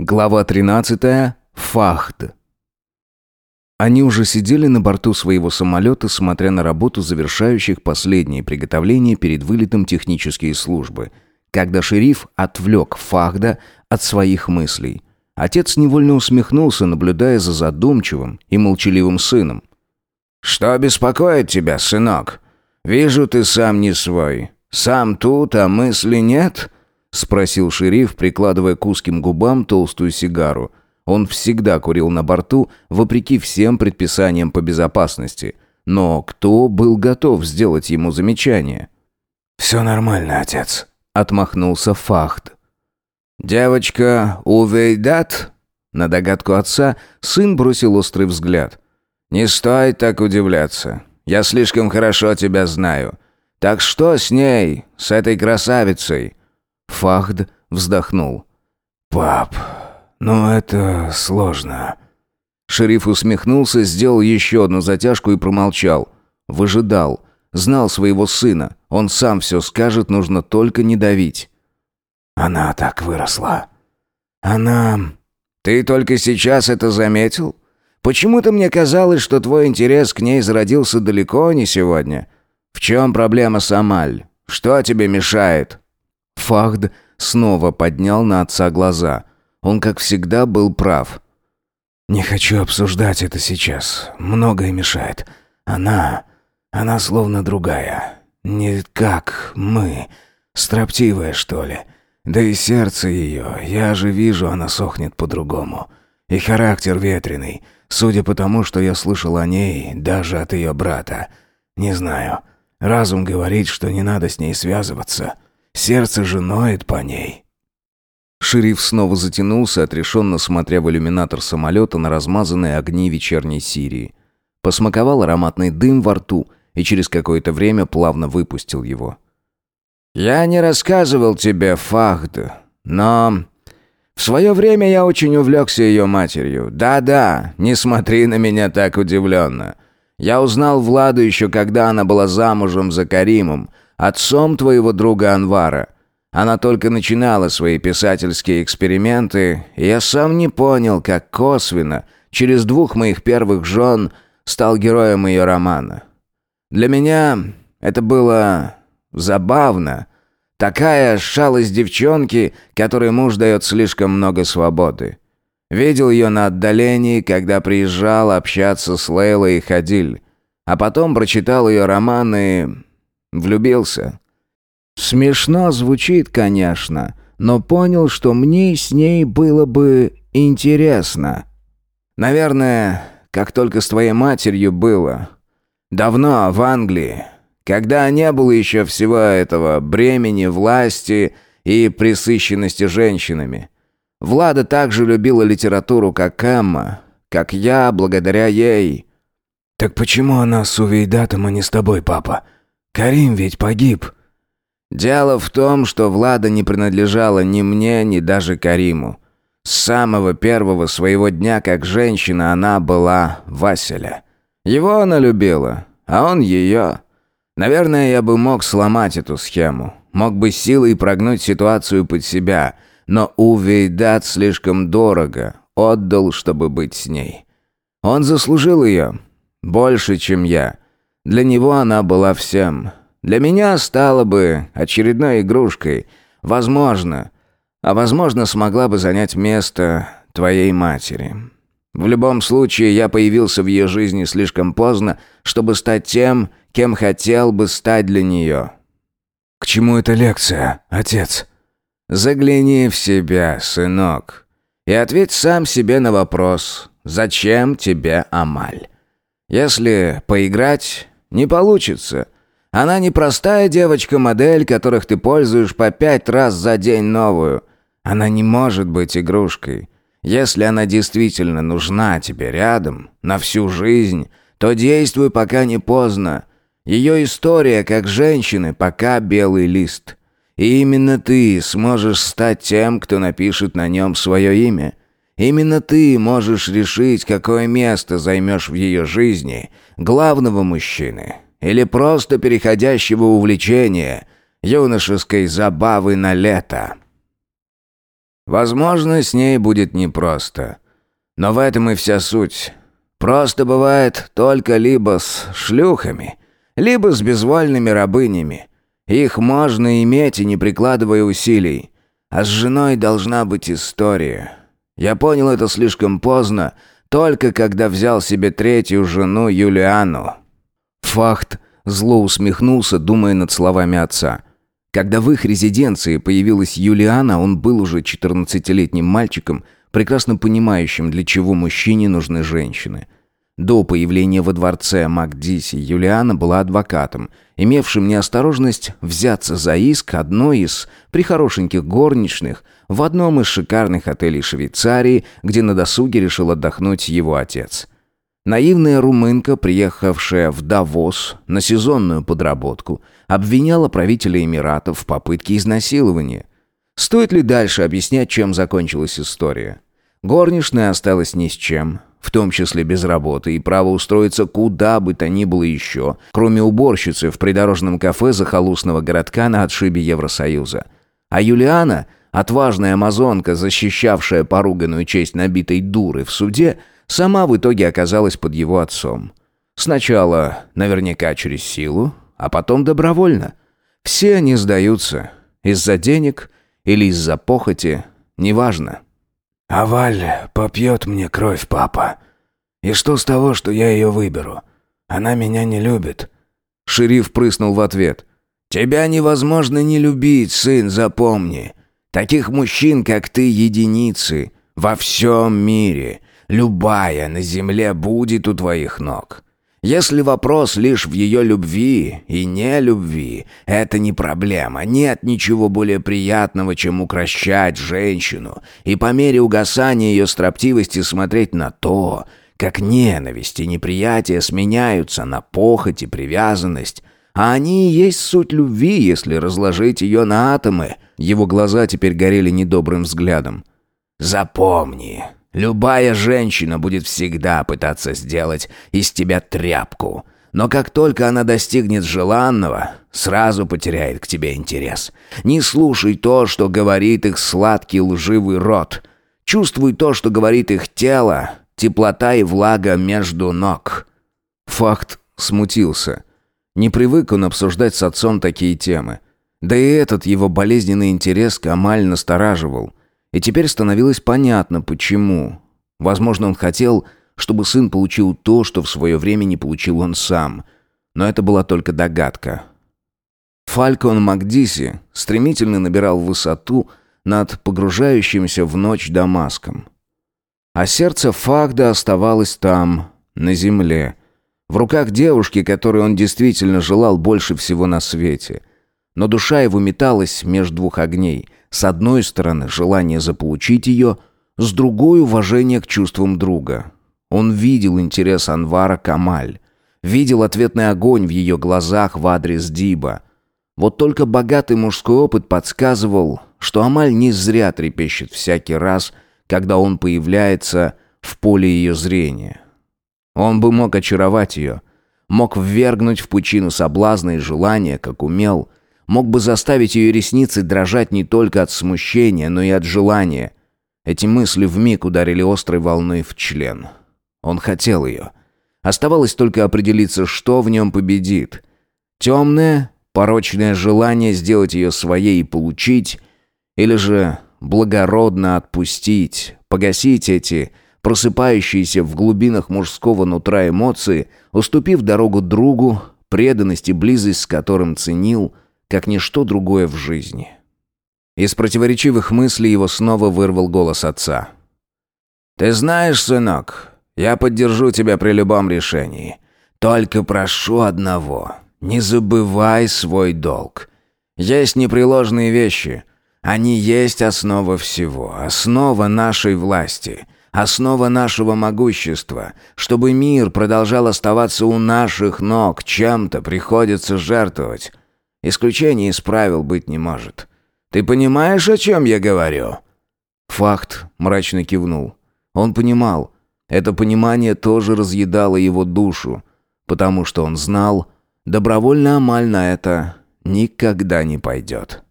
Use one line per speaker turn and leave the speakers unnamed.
Глава 13. Фахт. Они уже сидели на борту своего самолета, смотря на работу завершающих последние приготовления перед вылетом технические службы, когда шериф отвлек Фахда от своих мыслей. Отец невольно усмехнулся, наблюдая за задумчивым и молчаливым сыном.
«Что беспокоит тебя, сынок? Вижу, ты сам не свой. Сам тут, а мысли нет?» — спросил шериф, прикладывая к узким губам толстую сигару. Он всегда курил на борту, вопреки всем предписаниям по безопасности. Но кто был готов сделать ему замечание?
«Все нормально, отец», —
отмахнулся Фахт.
«Девочка Увейдат?» На догадку отца сын бросил острый взгляд. «Не стоит так удивляться. Я слишком хорошо тебя знаю. Так что с ней, с этой красавицей?»
Фахд вздохнул.
«Пап, ну это сложно».
Шериф усмехнулся, сделал еще одну затяжку и промолчал. Выжидал. Знал своего сына. Он сам все скажет, нужно только не давить.
«Она так выросла. Она...»
«Ты только сейчас это заметил? Почему-то мне казалось, что твой интерес к ней зародился далеко не сегодня. В чем проблема, Самаль? Что тебе мешает?»
Фахд снова поднял на отца глаза. Он, как всегда, был прав.
«Не хочу обсуждать это сейчас. Многое мешает. Она... она словно другая. Не как мы. Строптивая, что ли. Да и сердце ее. Я же вижу, она сохнет по-другому. И характер ветреный. Судя по тому, что я слышал о ней, даже от ее брата. Не знаю. Разум говорит, что не надо с ней связываться». Сердце же ноет по ней».
Шериф снова затянулся, отрешенно смотря в иллюминатор самолета на размазанные огни вечерней Сирии. Посмаковал ароматный дым во рту и через какое-то время плавно выпустил его.
«Я не рассказывал тебе, Фахд, но в свое время я очень увлекся ее матерью. Да-да, не смотри на меня так удивленно. Я узнал Владу еще когда она была замужем за Каримом, отцом твоего друга Анвара. Она только начинала свои писательские эксперименты, и я сам не понял, как косвенно, через двух моих первых жен, стал героем ее романа. Для меня это было забавно. Такая шалость девчонки, которой муж дает слишком много свободы. Видел ее на отдалении, когда приезжал общаться с Лейлой и Хадиль. А потом прочитал ее романы Влюбился. Смешно звучит, конечно, но понял, что мне с ней было бы интересно. Наверное, как только с твоей матерью было. Давно, в Англии. Когда не было еще всего этого бремени, власти и присыщенности женщинами. Влада также любила литературу, как Эмма, как я, благодаря ей.
«Так почему она с Увейдатом, а не с тобой, папа?» Карим ведь погиб.
Дело в том, что Влада не принадлежала ни мне, ни даже Кариму. С самого первого своего дня как женщина она была Василя. Его она любила, а он ее. Наверное, я бы мог сломать эту схему. Мог бы силой прогнуть ситуацию под себя. Но Увейдат слишком дорого отдал, чтобы быть с ней. Он заслужил ее. Больше, чем я. Для него она была всем. Для меня стала бы очередной игрушкой. Возможно. А возможно, смогла бы занять место твоей матери. В любом случае, я появился в ее жизни слишком поздно, чтобы стать тем, кем хотел бы стать для нее.
«К чему эта лекция, отец?»
«Загляни в себя, сынок, и ответь сам себе на вопрос, зачем тебе Амаль? Если поиграть, не получится. Она не простая девочка-модель, которых ты пользуешь по пять раз за день новую. Она не может быть игрушкой. Если она действительно нужна тебе рядом, на всю жизнь, то действуй, пока не поздно. Ее история, как женщины, пока белый лист. И именно ты сможешь стать тем, кто напишет на нем свое имя. Именно ты можешь решить, какое место займешь в ее жизни, главного мужчины или просто переходящего увлечения, юношеской забавы на лето. Возможно, с ней будет непросто. Но в этом и вся суть. Просто бывает только либо с шлюхами, либо с безвольными рабынями. Их можно иметь и не прикладывая усилий. А с женой должна быть история. Я понял это слишком поздно, только когда взял себе третью жену Юлиану.
Фахт зло усмехнулся, думая над словами отца. Когда в их резиденции появилась Юлиана, он был уже 14-летним мальчиком, прекрасно понимающим, для чего мужчине нужны женщины. До появления во дворце Макдиси Юлиана была адвокатом, имевшим неосторожность взяться за иск одной из прихорошеньких горничных в одном из шикарных отелей Швейцарии, где на досуге решил отдохнуть его отец – Наивная румынка, приехавшая в Давос на сезонную подработку, обвиняла правителя Эмиратов в попытке изнасилования. Стоит ли дальше объяснять, чем закончилась история? Горничная осталась ни с чем, в том числе без работы, и право устроиться куда бы то ни было еще, кроме уборщицы в придорожном кафе захолустного городка на отшибе Евросоюза. А Юлиана, отважная амазонка, защищавшая поруганную честь набитой дуры в суде, сама в итоге оказалась под его отцом. Сначала наверняка через силу, а потом добровольно. Все они сдаются. Из-за денег или из-за похоти, неважно.
«А Валь попьет мне кровь, папа. И что с того, что я ее выберу? Она меня не любит».
Шериф прыснул в ответ.
«Тебя невозможно не любить, сын, запомни. Таких мужчин, как ты, единицы. Во всем мире. Любая на земле будет у твоих ног. Если вопрос лишь в ее любви и не любви, это не проблема. Нет ничего более приятного, чем укращать женщину и по мере угасания ее строптивости смотреть на то, как ненависть и неприятие сменяются на похоть и привязанность. А они и есть суть любви, если разложить ее на атомы.
Его глаза теперь горели недобрым взглядом.
«Запомни, Любая женщина будет всегда пытаться сделать из тебя тряпку. Но как только она достигнет желанного, сразу потеряет к тебе интерес. Не слушай то, что говорит их сладкий лживый рот. Чувствуй то, что говорит их тело, теплота и влага между ног.
Факт смутился. Не привык он обсуждать с отцом такие темы. Да и этот его болезненный интерес Камаль настораживал. И теперь становилось понятно, почему. Возможно, он хотел, чтобы сын получил то, что в свое время не получил он сам. Но это была только догадка. Фалькон Макдиси стремительно набирал высоту над погружающимся в ночь Дамаском. А сердце Фагда оставалось там, на земле, в руках девушки, которой он действительно желал больше всего на свете. Но душа его металась между двух огней – с одной стороны, желание заполучить ее, с другой – уважение к чувствам друга. Он видел интерес Анвара Камаль, видел ответный огонь в ее глазах в адрес Диба. Вот только богатый мужской опыт подсказывал, что Амаль не зря трепещет всякий раз, когда он появляется в поле ее зрения. Он бы мог очаровать ее, мог ввергнуть в пучину соблазна и желания, как умел, мог бы заставить ее ресницы дрожать не только от смущения, но и от желания. Эти мысли вмиг ударили острой волной в член. Он хотел ее. Оставалось только определиться, что в нем победит. Темное, порочное желание сделать ее своей и получить, или же благородно отпустить, погасить эти просыпающиеся в глубинах мужского нутра эмоции, уступив дорогу другу, преданность и близость с которым ценил – как ничто другое в жизни. Из противоречивых мыслей его снова вырвал голос отца.
«Ты знаешь, сынок, я поддержу тебя при любом решении. Только прошу одного. Не забывай свой долг. Есть непреложные вещи. Они есть основа всего, основа нашей власти, основа нашего могущества. Чтобы мир продолжал оставаться у наших ног, чем-то приходится жертвовать. Исключений из правил быть не может. Ты понимаешь, о чем я говорю?»
Факт мрачно кивнул. Он понимал. Это понимание тоже разъедало его душу, потому что он знал, добровольно Амаль на это никогда не пойдет.